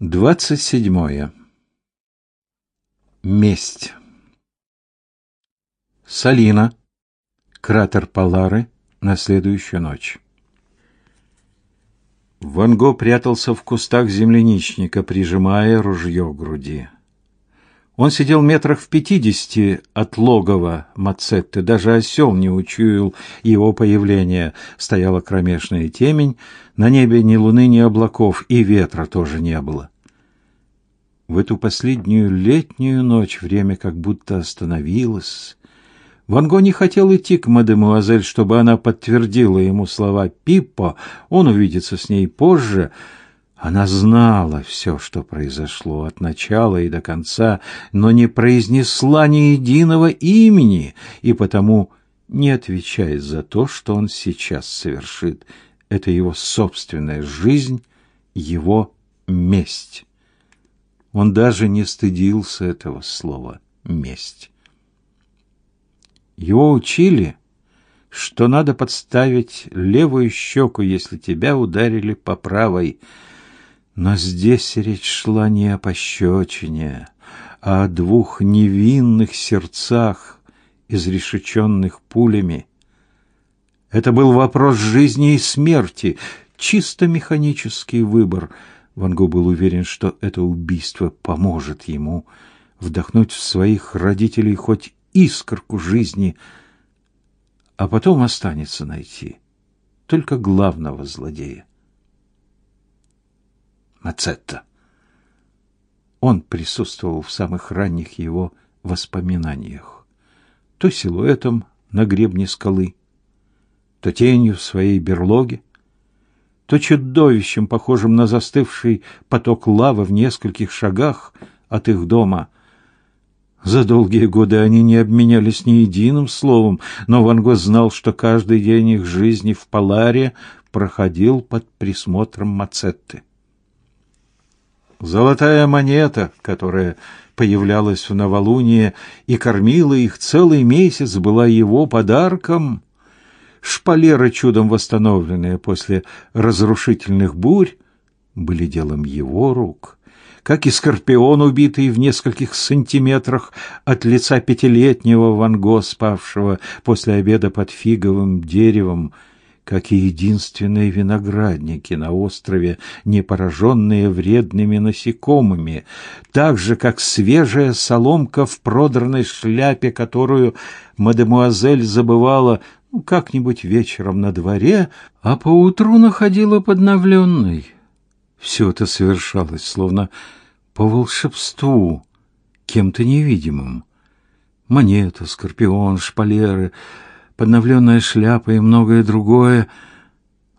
Двадцать седьмое. Месть. Салина. Кратер Палары на следующую ночь. Ван Го прятался в кустах земляничника, прижимая ружье к груди. Он сидел метрах в пятидесяти от логова Мацетты, даже осел не учуял его появления. Стояла кромешная темень, на небе ни луны, ни облаков, и ветра тоже не было. В эту последнюю летнюю ночь время как будто остановилось. Ван Го не хотел идти к мадемуазель, чтобы она подтвердила ему слова Пиппо, он увидится с ней позже — она знала все, что произошло от начала и до конца, но не произнесла ни единого имени и потому не отвечает за то, что он сейчас совершит. Это его собственная жизнь, его месть. Он даже не стыдился этого слова «месть». Его учили, что надо подставить левую щеку, если тебя ударили по правой – но здесь речь шла не о пощечине, а о двух невинных сердцах, изрешеченных пулями. Это был вопрос жизни и смерти, чисто механический выбор. Ван Гог был уверен, что это убийство поможет ему вдохнуть в своих родителей хоть искорку жизни, а потом останется найти только главного злодея. Мацетта. Он присутствовал в самых ранних его воспоминаниях. То силуэтом на гребне скалы, то тенью в своей берлоге, то чудовищем, похожим на застывший поток лавы в нескольких шагах от их дома. За долгие годы они не обменялись ни единым словом, но Ван Го знал, что каждый день их жизни в Паларе проходил под присмотром Мацетты. Золотая монета, которая появлялась в новолуние и кормила их целый месяц, была его подарком. Шпалеры, чудом восстановленные после разрушительных бурь, были делом его рук, как и скорпион, убитый в нескольких сантиметрах от лица пятилетнего Ван Го, спавшего после обеда под фиговым деревом — как и единственные виноградники на острове, не пораженные вредными насекомыми, так же, как свежая соломка в продранной шляпе, которую мадемуазель забывала ну, как-нибудь вечером на дворе, а поутру находила подновленной. Все это совершалось словно по волшебству, кем-то невидимым. Монета, скорпион, шпалеры — подновленная шляпа и многое другое.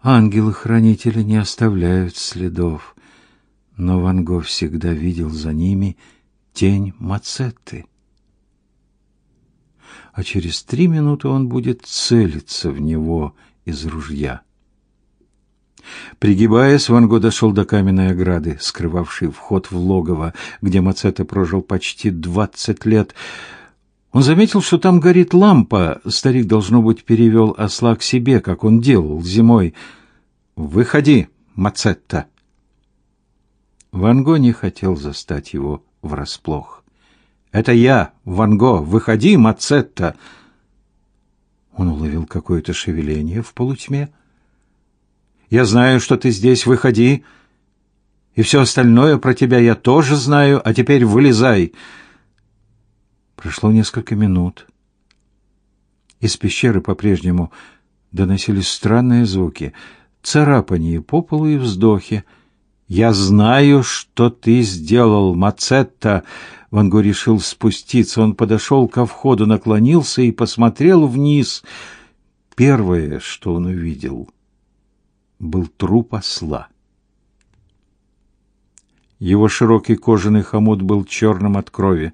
Ангелы-хранители не оставляют следов, но Ван Гог всегда видел за ними тень Мацетты. А через три минуты он будет целиться в него из ружья. Пригибаясь, Ван Го дошел до каменной ограды, скрывавшей вход в логово, где Мацетта прожил почти двадцать лет. Он заметил, что там горит лампа. Старик, должно быть, перевел осла к себе, как он делал зимой. «Выходи, Мацетта!» Ван Го не хотел застать его врасплох. «Это я, Ван Го! Выходи, Мацетта!» Он уловил какое-то шевеление в полутьме. «Я знаю, что ты здесь. Выходи!» «И все остальное про тебя я тоже знаю, а теперь вылезай!» Прошло несколько минут. Из пещеры по-прежнему доносились странные звуки, царапания по полу и вздохи. «Я знаю, что ты сделал, Мацетта!» Ван Го решил спуститься. Он подошел ко входу, наклонился и посмотрел вниз. Первое, что он увидел, был труп осла. Его широкий кожаный хомут был черным от крови.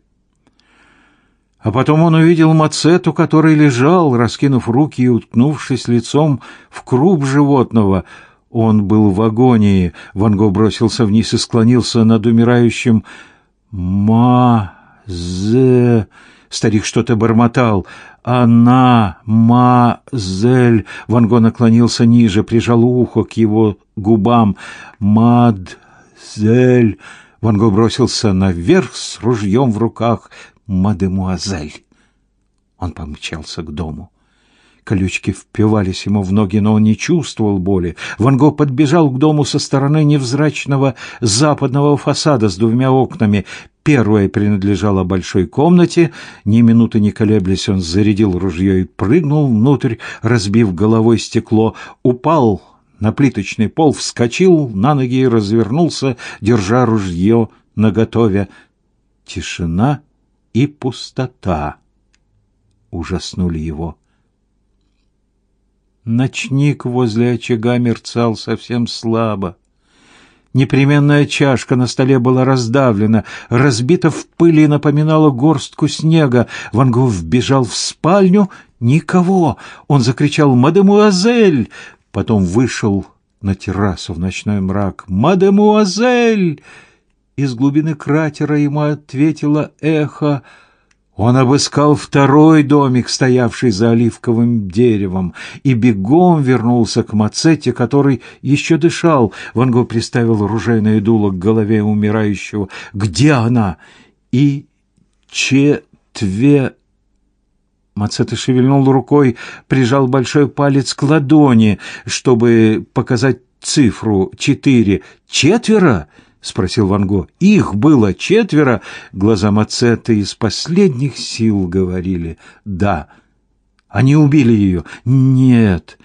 А потом он увидел Мацету, который лежал, раскинув руки и уткнувшись лицом в круп животного. Он был в агонии. Ван Го бросился вниз и склонился над умирающим. «Ма-зе...» Старик что-то бормотал. «Она... Ма-зель...» Ван Го наклонился ниже, прижал ухо к его губам. «Мад...» «Мадемуазель!» Ван Го бросился наверх с ружьем в руках. «Мадемуазель!» Он помчался к дому. Колючки впивались ему в ноги, но он не чувствовал боли. Ван Го подбежал к дому со стороны невзрачного западного фасада с двумя окнами. Первая принадлежала большой комнате. Ни минуты не колеблясь, он зарядил ружье и прыгнул внутрь, разбив головой стекло. Упал на плиточный пол, вскочил на ноги и развернулся, держа ружье наготове. Тишина и пустота ужаснули его. Ночник возле очага мерцал совсем слабо. Непременная чашка на столе была раздавлена, разбита в пыли и напоминала горстку снега. Ван Гог вбежал в спальню. Никого! Он закричал «Мадемуазель!» Потом вышел на террасу в ночной мрак. «Мадемуазель!» Из глубины кратера ему ответило эхо — он обыскал второй домик, стоявший за оливковым деревом, и бегом вернулся к Мацете, который еще дышал. Ван Гог приставил ружейное дуло к голове умирающего. «Где она?» «И четве...» Мацета шевельнул рукой, прижал большой палец к ладони, чтобы показать цифру четыре. «Четверо?» — спросил Ван Го. «Их было четверо!» Глаза Мацеты из последних сил говорили. «Да». «Они убили ее?» «Нет».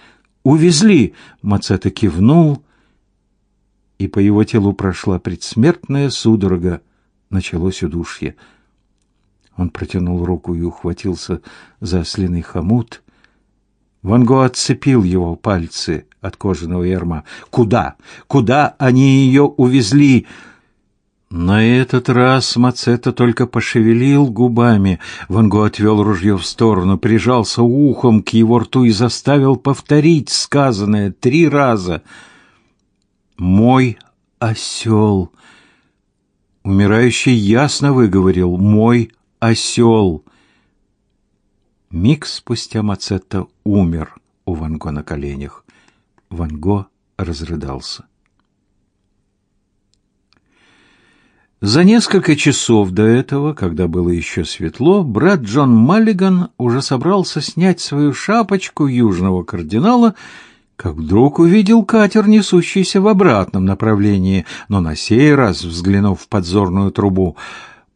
«Увезли!» — Мацета кивнул, и по его телу прошла предсмертная судорога. Началось удушье. Он протянул руку и ухватился за ослиный хомут. Ван Го отцепил его пальцы от кожаного ярма. «Куда? Куда они ее увезли?» На этот раз Мацета только пошевелил губами. Ван Го отвел ружье в сторону, прижался ухом к его рту и заставил повторить сказанное три раза. «Мой осел!» Умирающий ясно выговорил «мой осел!» Миг спустя Мацетта умер у Ван Го на коленях. Ван Го разрыдался. За несколько часов до этого, когда было еще светло, брат Джон Маллиган уже собрался снять свою шапочку южного кардинала, как вдруг увидел катер, несущийся в обратном направлении, но на сей раз, взглянув в подзорную трубу,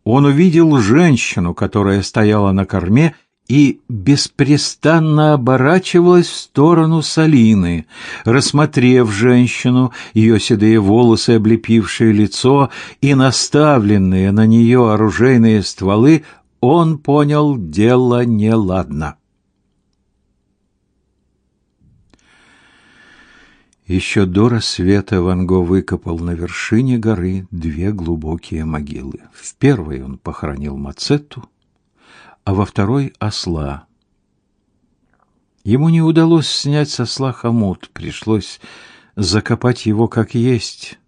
он увидел женщину, которая стояла на корме и беспрестанно оборачивалась в сторону Салины. Рассмотрев женщину, ее седые волосы, облепившие лицо, и наставленные на нее оружейные стволы, он понял, дело неладно. Еще до рассвета Ван Го выкопал на вершине горы две глубокие могилы. В первой он похоронил Мацетту, а во второй — осла. Ему не удалось снять со осла хомут, пришлось закопать его как есть.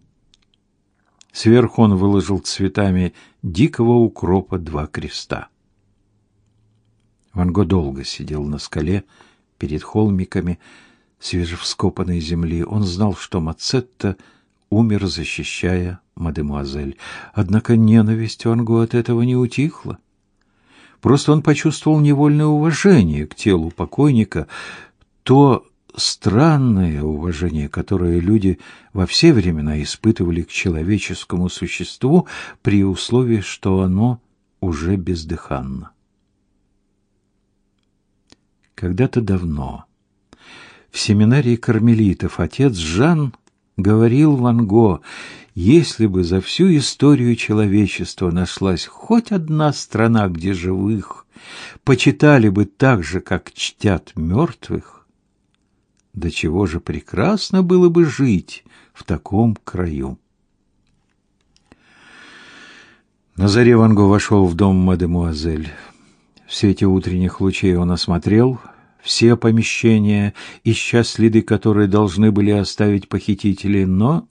Сверху он выложил цветами дикого укропа два креста. Ван Го долго сидел на скале перед холмиками свежевскопанной земли. Он знал, что Мацетта умер, защищая мадемуазель. Однако ненависть Ван Го от этого не утихла. Просто он почувствовал невольное уважение к телу покойника, то странное уважение, которое люди во все времена испытывали к человеческому существу при условии, что оно уже бездыханно. Когда-то давно в семинарии кармелитов отец Жан говорил Ван Го, если бы за всю историю человечества нашлась хоть одна страна, где живых почитали бы так же, как чтят мертвых, до чего же прекрасно было бы жить в таком краю. На заре Ван Го вошел в дом мадемуазель. В свете утренних лучей он осмотрел все помещения, ища следы, которые должны были оставить похитители, но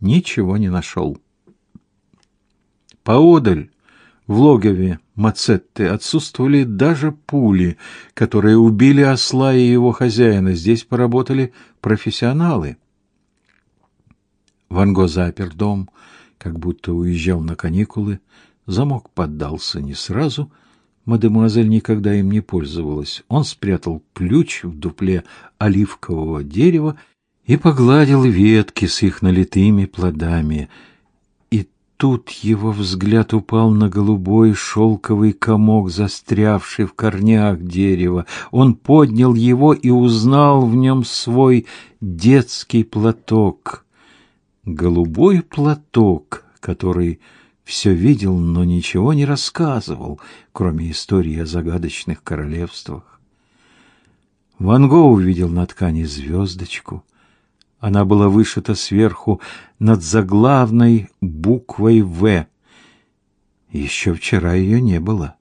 ничего не нашел. Поодаль, в логове Мацетты, отсутствовали даже пули, которые убили осла и его хозяина. Здесь поработали профессионалы. Ван Го запер дом, как будто уезжал на каникулы. Замок поддался не сразу. Мадемуазель никогда им не пользовалась. Он спрятал ключ в дупле оливкового дерева и погладил ветки с их налитыми плодами. И тут его взгляд упал на голубой шелковый комок, застрявший в корнях дерева. Он поднял его и узнал в нем свой детский платок. Голубой платок, который все видел, но ничего не рассказывал, кроме истории о загадочных королевствах. Ван Го увидел на ткани звездочку — она была вышита сверху над заглавной буквой «В». Еще вчера ее не было.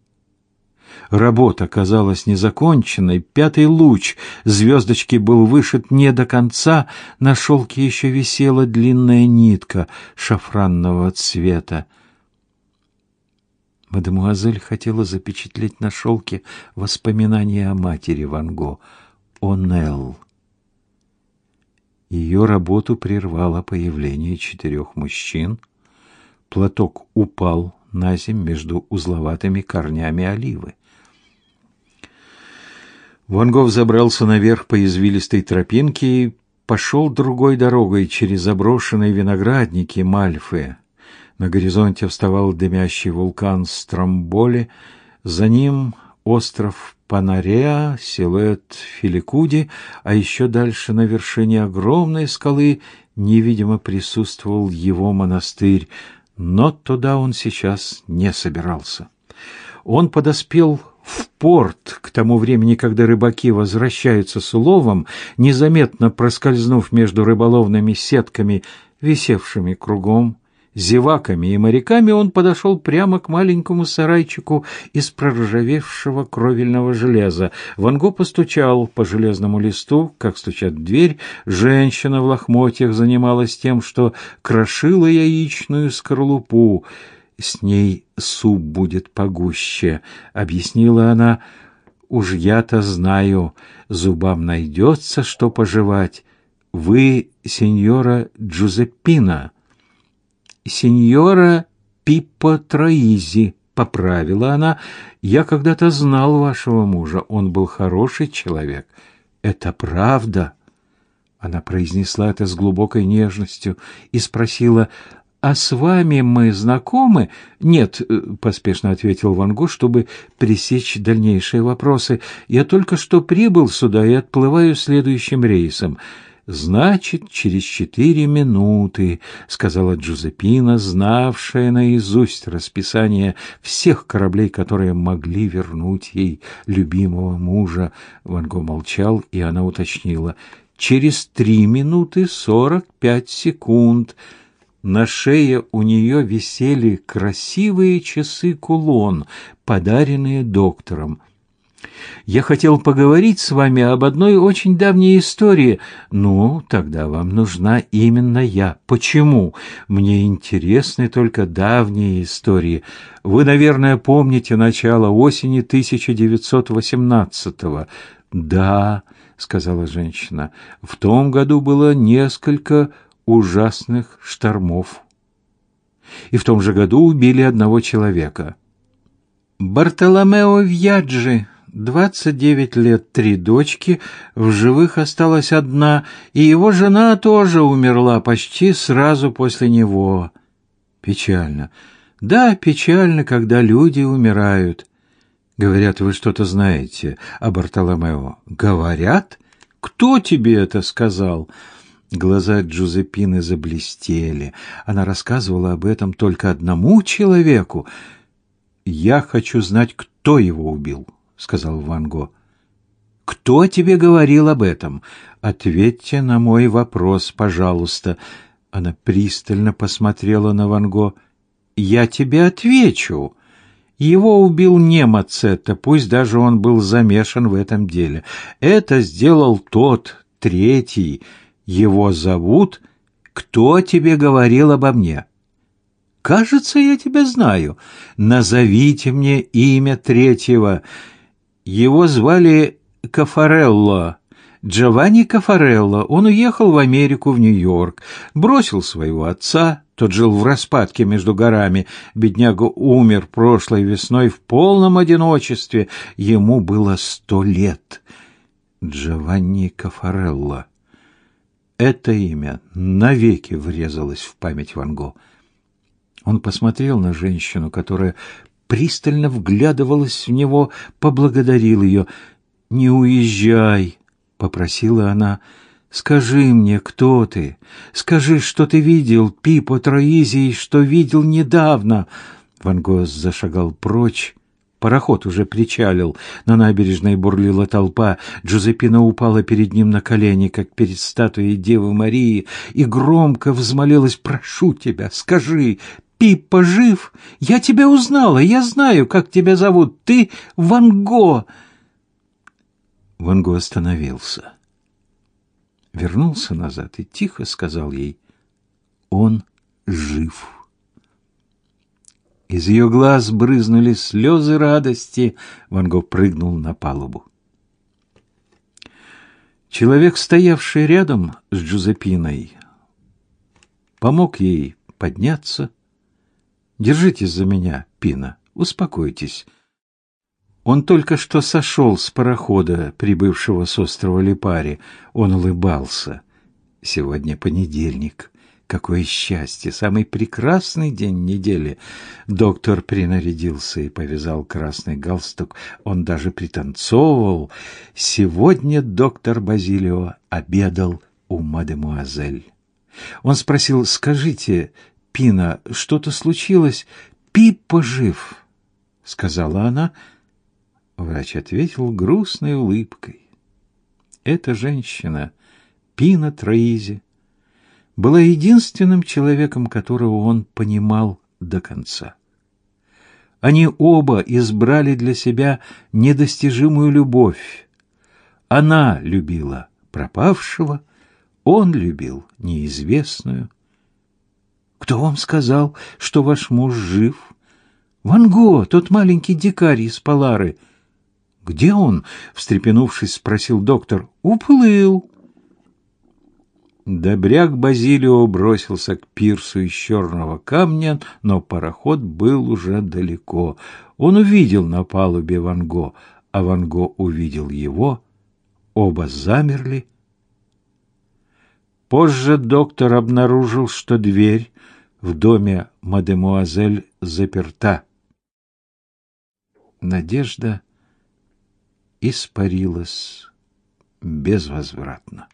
Работа казалась незаконченной. Пятый луч звездочки был вышит не до конца. На шелке еще висела длинная нитка шафранного цвета. Мадемуазель хотела запечатлеть на шелке воспоминания о матери Ван Го, о Нелл. Ее работу прервало появление четырех мужчин. Платок упал на землю между узловатыми корнями оливы. Ван Гог забрался наверх по извилистой тропинке и пошел другой дорогой через заброшенные виноградники Мальфы. На горизонте вставал дымящий вулкан Стромболи, за ним остров Панареа, силуэт Филикуди, а еще дальше на вершине огромной скалы невидимо присутствовал его монастырь, но туда он сейчас не собирался. Он подоспел в порт к тому времени, когда рыбаки возвращаются с уловом, незаметно проскользнув между рыболовными сетками, висевшими кругом зеваками и моряками, он подошел прямо к маленькому сарайчику из проржавевшего кровельного железа. Ван Го постучал по железному листу, как стучат в дверь. Женщина в лохмотьях занималась тем, что крошила яичную скорлупу. «С ней суп будет погуще», — объяснила она. «Уж я-то знаю, зубам найдется, что пожевать. Вы, сеньора Джузеппина» сеньора Пиппо Троизи, поправила она. Я когда-то знал вашего мужа, он был хороший человек. Это правда? Она произнесла это с глубокой нежностью и спросила: «А с вами мы знакомы?» «Нет», — поспешно ответил Ван Гог, чтобы пресечь дальнейшие вопросы. «Я только что прибыл сюда и отплываю следующим рейсом. Значит, через четыре минуты, сказала Джузеппина, знавшая наизусть расписание всех кораблей, которые могли вернуть ей любимого мужа. Ван Го молчал, и она уточнила: через три минуты сорок пять секунд. На шее у нее висели красивые часы-кулон, подаренные доктором. Я хотел поговорить с вами об одной очень давней истории. Ну, тогда вам нужна именно я. Почему? Мне интересны только давние истории. Вы, наверное, помните начало осени 1918-го. Да, сказала женщина. В том году было несколько ужасных штормов. И в том же году убили одного человека. Бартоломео Вьяджи Двадцать девять лет, три дочки, в живых осталась одна, и его жена тоже умерла почти сразу после него. Печально. Да, печально, когда люди умирают. Говорят, вы что-то знаете о Бартоломео. Говорят? Кто тебе это сказал? Глаза Джузеппины заблестели. Она рассказывала об этом только одному человеку. Я хочу знать, кто его убил. — сказал Ван Го. «Кто тебе говорил об этом? Ответьте на мой вопрос, пожалуйста». Она пристально посмотрела на Ван Го. «Я тебе отвечу. Его убил не Мацетта, пусть даже он был замешан в этом деле. Это сделал тот, третий. Его зовут... Кто тебе говорил обо мне?» «Кажется, я тебя знаю. Назовите мне имя третьего». Его звали Кафарелло, Джованни Кафарелло. Он уехал в Америку, в Нью-Йорк, бросил своего отца, тот жил в распадке между горами. Бедняга умер прошлой весной в полном одиночестве. Ему было сто лет. Джованни Кафарелло. Это имя навеки врезалось в память Ван Го. Он посмотрел на женщину, которая пристально вглядывалась в него, поблагодарил ее. «Не уезжай», — попросила она, — Скажи мне, кто ты? Скажи, что ты видел Пипо Троизий, что видел недавно. Ван Гос зашагал прочь. Пароход уже причалил. На набережной бурлила толпа. Джузеппина упала перед ним на колени, как перед статуей Девы Марии, и громко взмолилась: "Прошу тебя, скажи, Пиппа жив? Я тебя узнала, я знаю, как тебя зовут. Ты Ван Го". Ван Го остановился вернулся назад и тихо сказал ей «Он жив». Из ее глаз брызнули слезы радости. Ван Гог прыгнул на палубу. Человек, стоявший рядом с Джузепиной, помог ей подняться. «Держитесь за меня, Пина, успокойтесь. Он только что сошел с парохода, прибывшего с острова Липари. Он улыбался. Сегодня понедельник. Какое счастье! Самый прекрасный день недели. Доктор принарядился и повязал красный галстук. Он даже пританцовывал. Сегодня доктор Базилио обедал у мадемуазель. Он спросил, «Скажите, Пина, что-то случилось? Пиппа жив?» — сказала она, — Врач ответил грустной улыбкой. Эта женщина, Пина Троизи, была единственным человеком, которого он понимал до конца. Они оба избрали для себя недостижимую любовь. Она любила пропавшего, он любил неизвестную. Кто вам сказал, что ваш муж жив? Ван Го, тот маленький дикарь из Палары — «Где он?» — встрепенувшись, спросил доктор. «Уплыл». Добряк Базилио бросился к пирсу из черного камня, но пароход был уже далеко. Он увидел на палубе Ван Го, а Ван Го увидел его. Оба замерли. Позже доктор обнаружил, что дверь в доме мадемуазель заперта. Надежда испарилась безвозвратно.